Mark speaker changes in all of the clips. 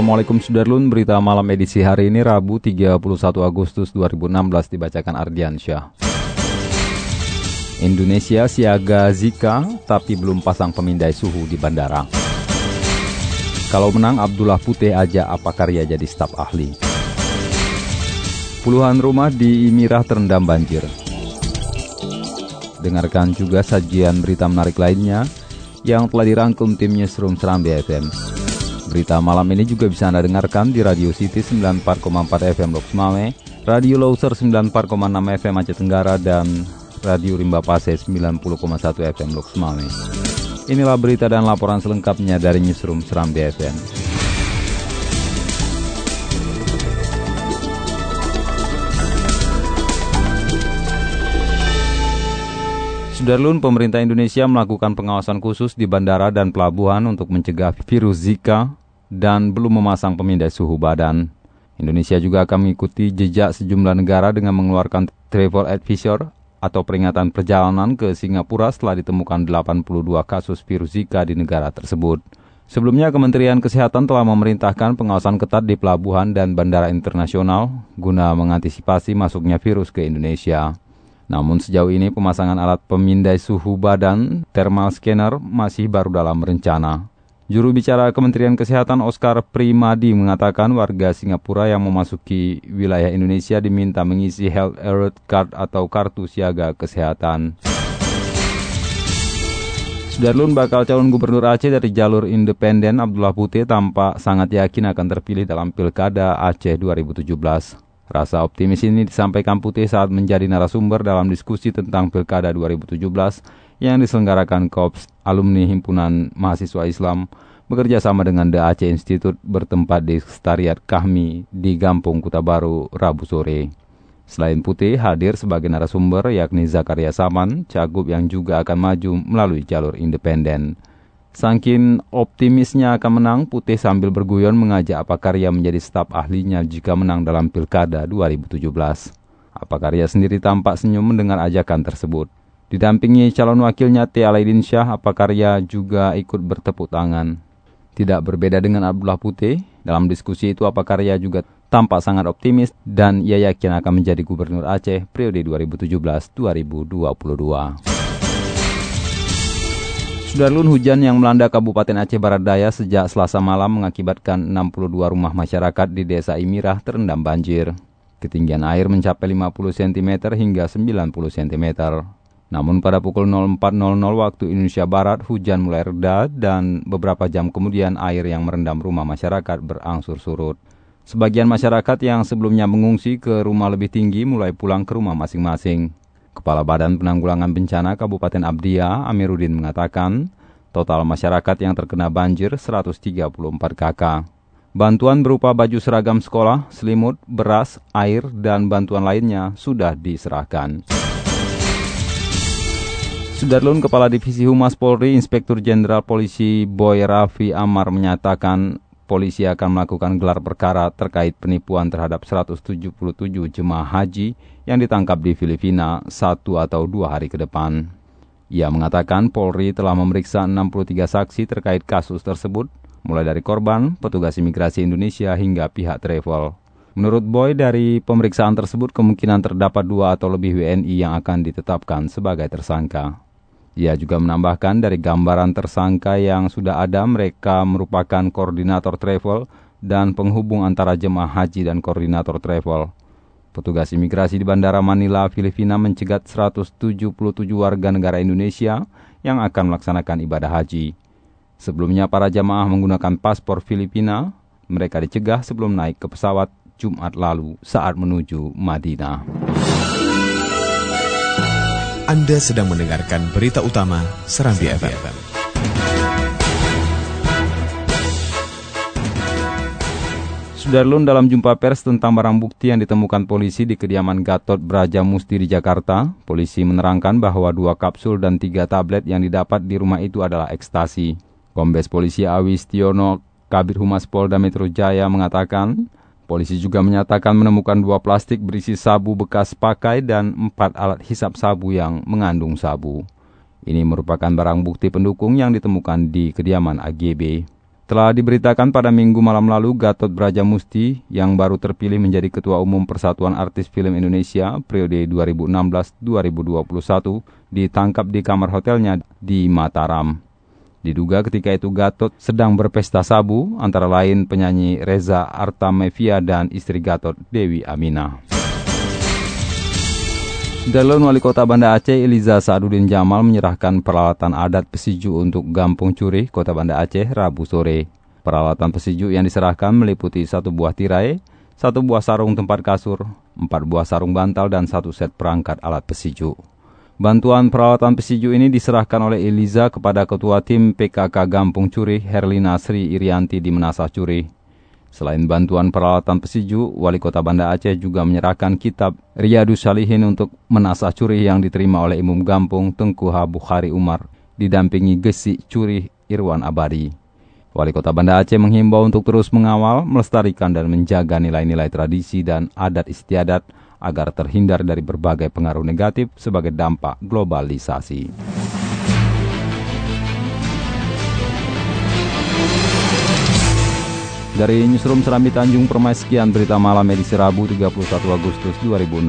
Speaker 1: Assalamualaikum Sudarlun, berita malam edisi hari ini Rabu 31 Agustus 2016 dibacakan Ardiansyah. Indonesia siaga Zika tapi belum pasang pemindai suhu di bandara. Kalau menang Abdullah Putih aja apa karya jadi staf ahli. Puluhan rumah di Imirah terendam banjir. Dengarkan juga sajian berita menarik lainnya yang telah dirangkum tim Newsroom Serambi FM. Berita malam ini juga bisa Anda dengarkan di Radio City 94,4 FM Lok Mame, Radio Loser 94,6 FM Aceh Tenggara, dan Radio Rimba Pase 90,1 FM Lok Mame. Inilah berita dan laporan selengkapnya dari Newsroom Serambi FM. Sudarlun, pemerintah Indonesia melakukan pengawasan khusus di bandara dan pelabuhan untuk mencegah virus Zika dan belum memasang pemindai suhu badan. Indonesia juga akan mengikuti jejak sejumlah negara dengan mengeluarkan travel advisor atau peringatan perjalanan ke Singapura setelah ditemukan 82 kasus virus Zika di negara tersebut. Sebelumnya, Kementerian Kesehatan telah memerintahkan pengawasan ketat di pelabuhan dan bandara internasional guna mengantisipasi masuknya virus ke Indonesia. Namun sejauh ini pemasangan alat pemindai suhu badan thermal scanner masih baru dalam rencana. Juru bicara Kementerian Kesehatan Oscar Primadi mengatakan warga Singapura yang memasuki wilayah Indonesia diminta mengisi Health Alert Card atau kartu siaga kesehatan. Sudarlun bakal calon gubernur Aceh dari jalur independen Abdullah Putih tampak sangat yakin akan terpilih dalam Pilkada Aceh 2017. Rasa optimis ini disampaikan Putih saat menjadi narasumber dalam diskusi tentang Pilkada 2017 yang diselenggarakan Kops Alumni Himpunan Mahasiswa Islam bekerja sama dengan Aceh Institute bertempat di Sekretariat Kahmi di Gampung Kuta Baru, Rabu sore. Selain Putih, hadir sebagai narasumber yakni Zakaria Saman, cagup yang juga akan maju melalui jalur independen. Sangkin optimisnya akan menang, Putih sambil berguyon mengajak Apa Karya menjadi staf ahlinya jika menang dalam Pilkada 2017. Apa Karya sendiri tampak senyum mendengar ajakan tersebut. Didampingi calon wakilnya T. Alaidin Syah, Apa Karya juga ikut bertepuk tangan. Tidak berbeda dengan Abdullah Putih, dalam diskusi itu Apa Karya juga tampak sangat optimis dan ia yakin akan menjadi gubernur Aceh periode 2017-2022. Sudarlun hujan yang melanda Kabupaten Aceh Barat Daya sejak selasa malam mengakibatkan 62 rumah masyarakat di desa Imirah terendam banjir. Ketinggian air mencapai 50 cm hingga 90 cm. Namun pada pukul 04.00 waktu Indonesia Barat hujan mulai reda dan beberapa jam kemudian air yang merendam rumah masyarakat berangsur surut. Sebagian masyarakat yang sebelumnya mengungsi ke rumah lebih tinggi mulai pulang ke rumah masing-masing. Kepala Badan Penanggulangan Bencana Kabupaten Abdia, Amiruddin mengatakan, total masyarakat yang terkena banjir 134 kakak. Bantuan berupa baju seragam sekolah, selimut, beras, air, dan bantuan lainnya sudah diserahkan. Sudarlun Kepala Divisi Humas Polri, Inspektur Jenderal Polisi Boy Raffi Amar menyatakan polisi akan melakukan gelar perkara terkait penipuan terhadap 177 jemaah haji yang ditangkap di Filipina satu atau dua hari ke depan. Ia mengatakan Polri telah memeriksa 63 saksi terkait kasus tersebut, mulai dari korban, petugas imigrasi Indonesia hingga pihak travel. Menurut Boy, dari pemeriksaan tersebut kemungkinan terdapat dua atau lebih WNI yang akan ditetapkan sebagai tersangka. Ia juga menambahkan dari gambaran tersangka yang sudah ada mereka merupakan koordinator travel dan penghubung antara jemaah haji dan koordinator travel. Petugas imigrasi di Bandara Manila, Filipina mencegat 177 warga negara Indonesia yang akan melaksanakan ibadah haji. Sebelumnya para jamaah menggunakan paspor Filipina, mereka dicegah sebelum naik ke pesawat Jumat lalu saat menuju Madinah.
Speaker 2: Anda sedang mendengarkan berita utama Serambi, Serambi FM. FM.
Speaker 1: Sudarlun dalam jumpa pers tentang barang bukti yang ditemukan polisi di kediaman Gatot Brajamusti di Jakarta, polisi menerangkan bahwa dua kapsul dan tiga tablet yang didapat di rumah itu adalah ekstasi. Kombes Polisi Awis Tiono, Kabir Humas Polda Metro Jaya mengatakan, polisi juga menyatakan menemukan dua plastik berisi sabu bekas pakai dan empat alat hisap sabu yang mengandung sabu. Ini merupakan barang bukti pendukung yang ditemukan di kediaman AGB. Telah diberitakan pada minggu malam lalu, Gatot Brajamusti yang baru terpilih menjadi Ketua Umum Persatuan Artis Film Indonesia periode 2016-2021 ditangkap di kamar hotelnya di Mataram. Diduga ketika itu Gatot sedang berpesta sabu, antara lain penyanyi Reza Artamevia dan istri Gatot, Dewi Amina. Dalon Wali Kota Banda Aceh Eliza Saadudin Jamal menyerahkan peralatan adat pesiju untuk Gampung Curi, Kota Banda Aceh, Rabu sore. Peralatan pesiju yang diserahkan meliputi satu buah tirai, satu buah sarung tempat kasur, empat buah sarung bantal, dan satu set perangkat alat pesiju. Bantuan peralatan pesiju ini diserahkan oleh Eliza kepada Ketua Tim PKK Gampung Curi, Herlina Sri Irianti di Menasah Curi. Selain bantuan peralatan pesiju, Wali Kota Banda Aceh juga menyerahkan kitab Riyadus Salihin untuk menasah curi yang diterima oleh Imam Gampung Tengku Bukhari Umar, didampingi Gesi Curi Irwan Abadi. Wali Kota Banda Aceh menghimbau untuk terus mengawal, melestarikan dan menjaga nilai-nilai tradisi dan adat istiadat agar terhindar dari berbagai pengaruh negatif sebagai dampak globalisasi. Dari Newsroom Serambi Tanjung Permai sekian berita malam edisi Rabu 31 Agustus 2016.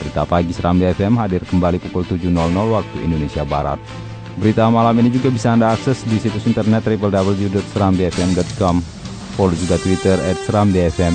Speaker 1: Berita pagi Serambi FM hadir kembali pukul 7.00 waktu Indonesia Barat. Berita malam ini juga bisa Anda akses di situs internet www.serambifm.com. Follow juga Twitter at Serambi FM.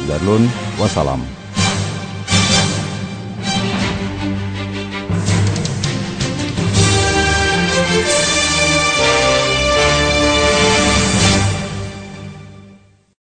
Speaker 1: Sudarlun, wassalam.